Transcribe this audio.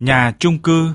Nhà chung cư.